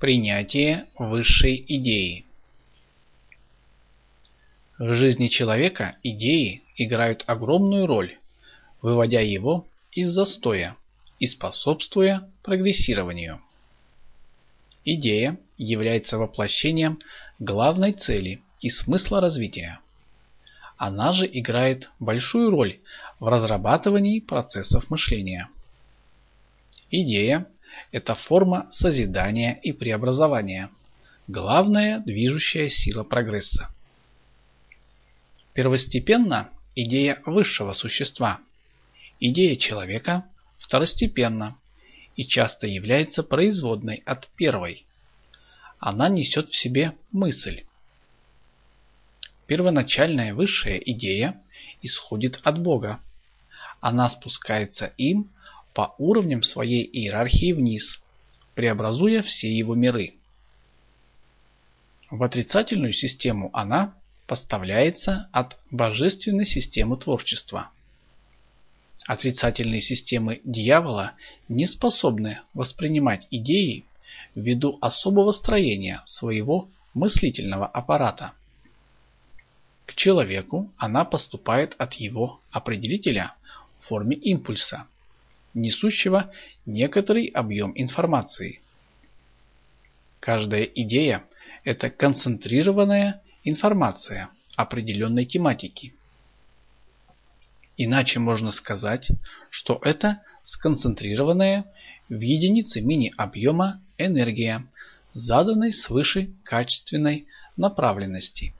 Принятие высшей идеи В жизни человека идеи играют огромную роль, выводя его из застоя и способствуя прогрессированию. Идея является воплощением главной цели и смысла развития. Она же играет большую роль в разрабатывании процессов мышления. Идея – это форма созидания и преобразования, главная движущая сила прогресса. Первостепенно – идея высшего существа. Идея человека – второстепенно и часто является производной от первой. Она несет в себе мысль. Первоначальная высшая идея исходит от Бога. Она спускается им по уровням своей иерархии вниз, преобразуя все его миры. В отрицательную систему она поставляется от божественной системы творчества. Отрицательные системы дьявола не способны воспринимать идеи ввиду особого строения своего мыслительного аппарата. К человеку она поступает от его определителя в форме импульса, несущего некоторый объем информации. Каждая идея – это концентрированная информация определенной тематики. Иначе можно сказать, что это сконцентрированная в единице мини-объема энергия, заданной свыше качественной направленности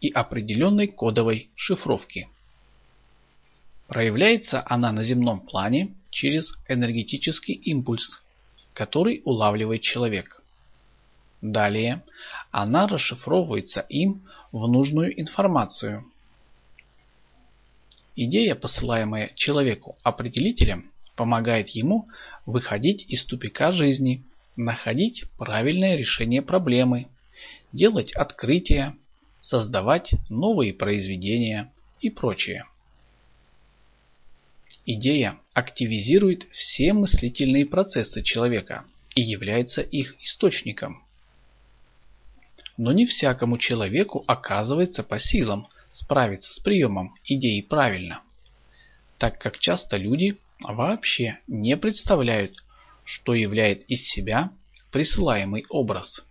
и определенной кодовой шифровки. Проявляется она на земном плане через энергетический импульс, который улавливает человек. Далее она расшифровывается им в нужную информацию. Идея, посылаемая человеку определителем, помогает ему выходить из тупика жизни, находить правильное решение проблемы, делать открытия, создавать новые произведения и прочее. Идея активизирует все мыслительные процессы человека и является их источником. Но не всякому человеку оказывается по силам справиться с приемом идеи правильно, так как часто люди вообще не представляют, что являет из себя присылаемый образ.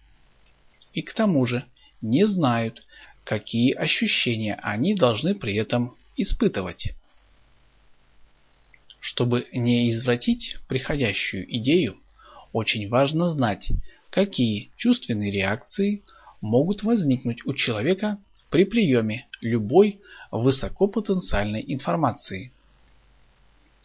И к тому же не знают, какие ощущения они должны при этом испытывать. Чтобы не извратить приходящую идею, очень важно знать, какие чувственные реакции могут возникнуть у человека при приеме любой высокопотенциальной информации.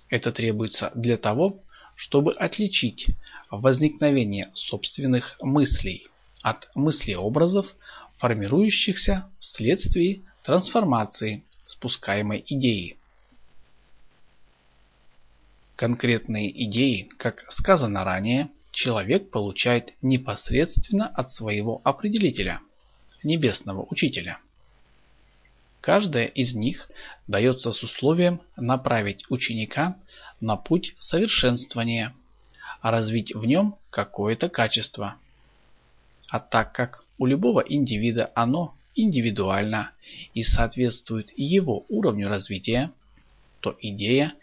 Это требуется для того, чтобы отличить возникновение собственных мыслей от мыслеобразов, формирующихся вследствие трансформации спускаемой идеи. Конкретные идеи, как сказано ранее, человек получает непосредственно от своего определителя, небесного учителя. Каждая из них дается с условием направить ученика на путь совершенствования, развить в нем какое-то качество. А так как у любого индивида оно индивидуально и соответствует его уровню развития, то идея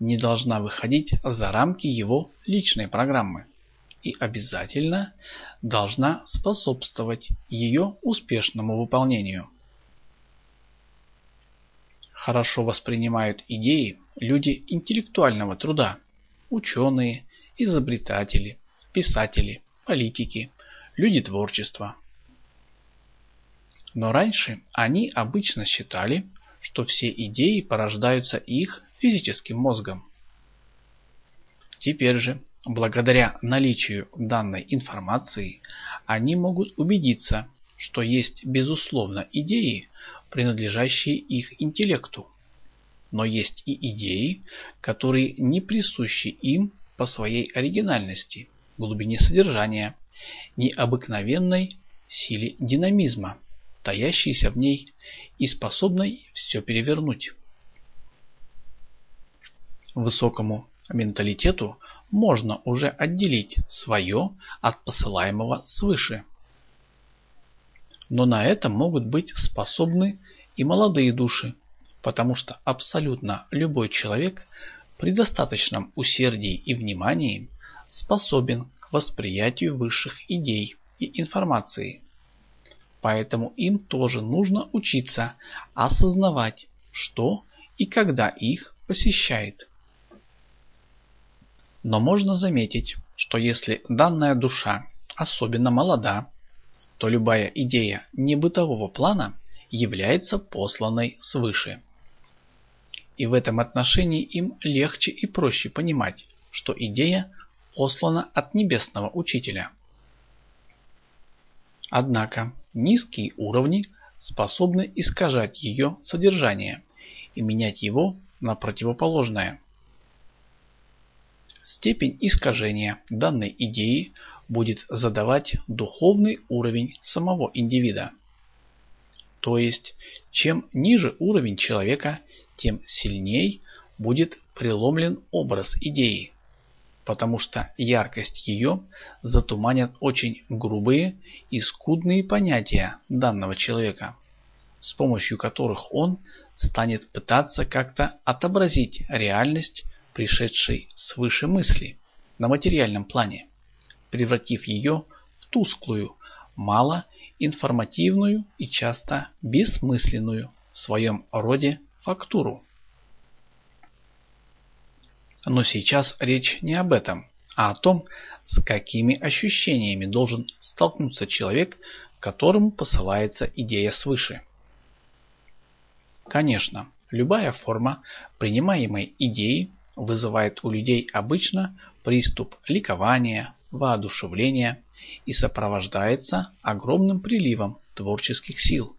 не должна выходить за рамки его личной программы и обязательно должна способствовать ее успешному выполнению. Хорошо воспринимают идеи люди интеллектуального труда, ученые, изобретатели, писатели, политики, люди творчества. Но раньше они обычно считали, что все идеи порождаются их физическим мозгом. Теперь же, благодаря наличию данной информации, они могут убедиться, что есть безусловно идеи, принадлежащие их интеллекту. Но есть и идеи, которые не присущи им по своей оригинальности, глубине содержания, необыкновенной силе динамизма, таящейся в ней и способной все перевернуть. Высокому менталитету можно уже отделить свое от посылаемого свыше. Но на это могут быть способны и молодые души, потому что абсолютно любой человек при достаточном усердии и внимании способен к восприятию высших идей и информации. Поэтому им тоже нужно учиться осознавать, что и когда их посещает. Но можно заметить, что если данная душа особенно молода, то любая идея небытового плана является посланной свыше. И в этом отношении им легче и проще понимать, что идея послана от небесного учителя. Однако низкие уровни способны искажать ее содержание и менять его на противоположное. Степень искажения данной идеи будет задавать духовный уровень самого индивида. То есть, чем ниже уровень человека, тем сильней будет преломлен образ идеи, потому что яркость ее затуманят очень грубые и скудные понятия данного человека, с помощью которых он станет пытаться как-то отобразить реальность, пришедшей свыше мысли на материальном плане, превратив ее в тусклую, мало информативную и часто бессмысленную в своем роде фактуру. Но сейчас речь не об этом, а о том, с какими ощущениями должен столкнуться человек, которому посылается идея свыше. Конечно, любая форма принимаемой идеи вызывает у людей обычно приступ ликования, воодушевления и сопровождается огромным приливом творческих сил,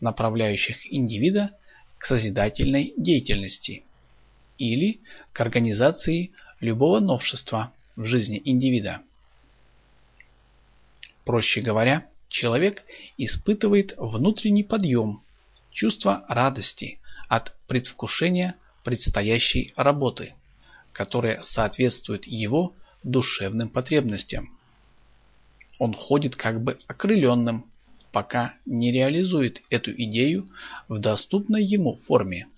направляющих индивида к созидательной деятельности или к организации любого новшества в жизни индивида. Проще говоря, человек испытывает внутренний подъем, чувство радости от предвкушения предстоящей работы, которая соответствует его душевным потребностям. Он ходит как бы окрыленным, пока не реализует эту идею в доступной ему форме.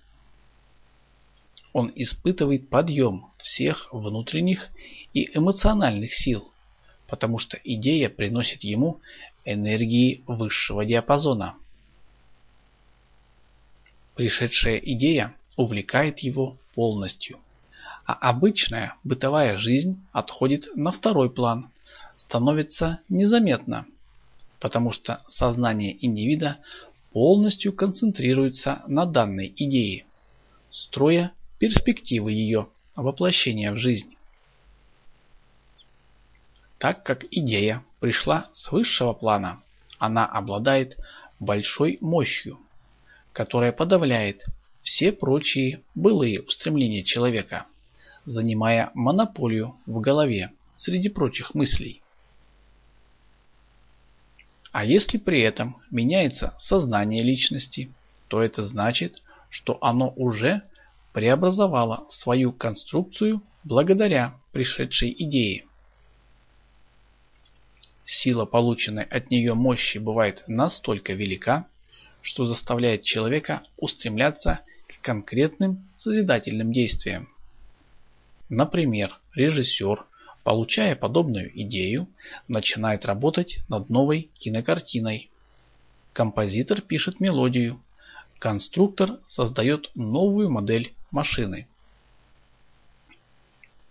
Он испытывает подъем всех внутренних и эмоциональных сил, потому что идея приносит ему энергии высшего диапазона. Пришедшая идея увлекает его полностью, а обычная бытовая жизнь отходит на второй план, становится незаметна потому что сознание индивида полностью концентрируется на данной идее, строя перспективы ее воплощения в жизнь. Так как идея пришла с высшего плана, она обладает большой мощью, которая подавляет все прочие былые устремления человека, занимая монополию в голове среди прочих мыслей. А если при этом меняется сознание личности, то это значит, что оно уже преобразовало свою конструкцию благодаря пришедшей идее. Сила полученной от нее мощи бывает настолько велика, что заставляет человека устремляться к конкретным созидательным действиям. Например, режиссер получая подобную идею, начинает работать над новой кинокартиной. Композитор пишет мелодию, конструктор создает новую модель машины.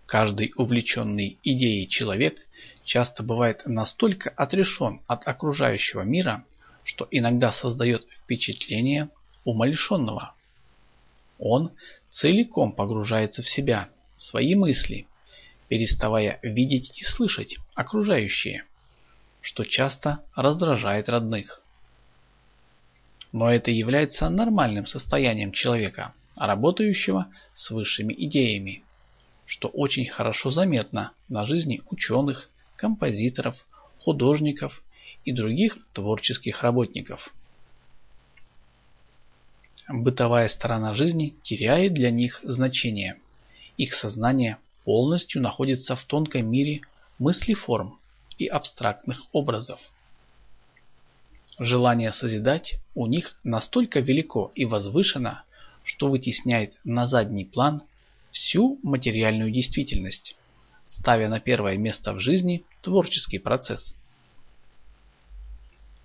Каждый увлеченный идеей человек часто бывает настолько отрешен от окружающего мира, что иногда создает впечатление умалишенного. Он целиком погружается в себя, в свои мысли, переставая видеть и слышать окружающие, что часто раздражает родных. Но это является нормальным состоянием человека, работающего с высшими идеями, что очень хорошо заметно на жизни ученых, композиторов, художников и других творческих работников. Бытовая сторона жизни теряет для них значение. Их сознание полностью находится в тонком мире мыслеформ и абстрактных образов. Желание созидать у них настолько велико и возвышено, что вытесняет на задний план всю материальную действительность, ставя на первое место в жизни творческий процесс.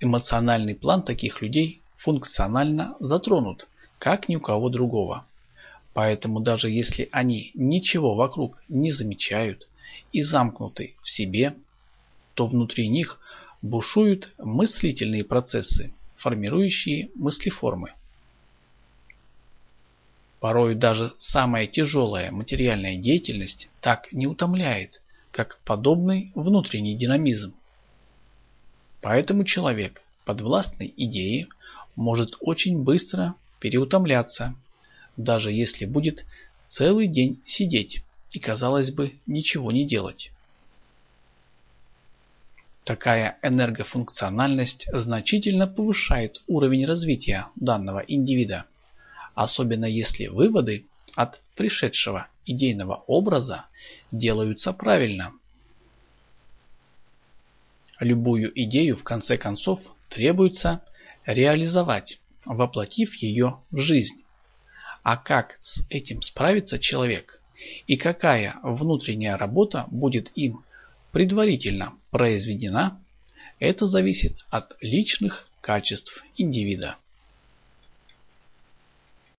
Эмоциональный план таких людей функционально затронут, как ни у кого другого. Поэтому даже если они ничего вокруг не замечают и замкнуты в себе, то внутри них бушуют мыслительные процессы, формирующие мыслеформы. Порой даже самая тяжелая материальная деятельность так не утомляет, как подобный внутренний динамизм. Поэтому человек, подвластный идее, может очень быстро переутомляться, даже если будет целый день сидеть и, казалось бы, ничего не делать. Такая энергофункциональность значительно повышает уровень развития данного индивида, особенно если выводы от пришедшего идейного образа делаются правильно. Любую идею в конце концов требуется реализовать, воплотив ее в жизнь. А как с этим справится человек и какая внутренняя работа будет им предварительно произведена, это зависит от личных качеств индивида.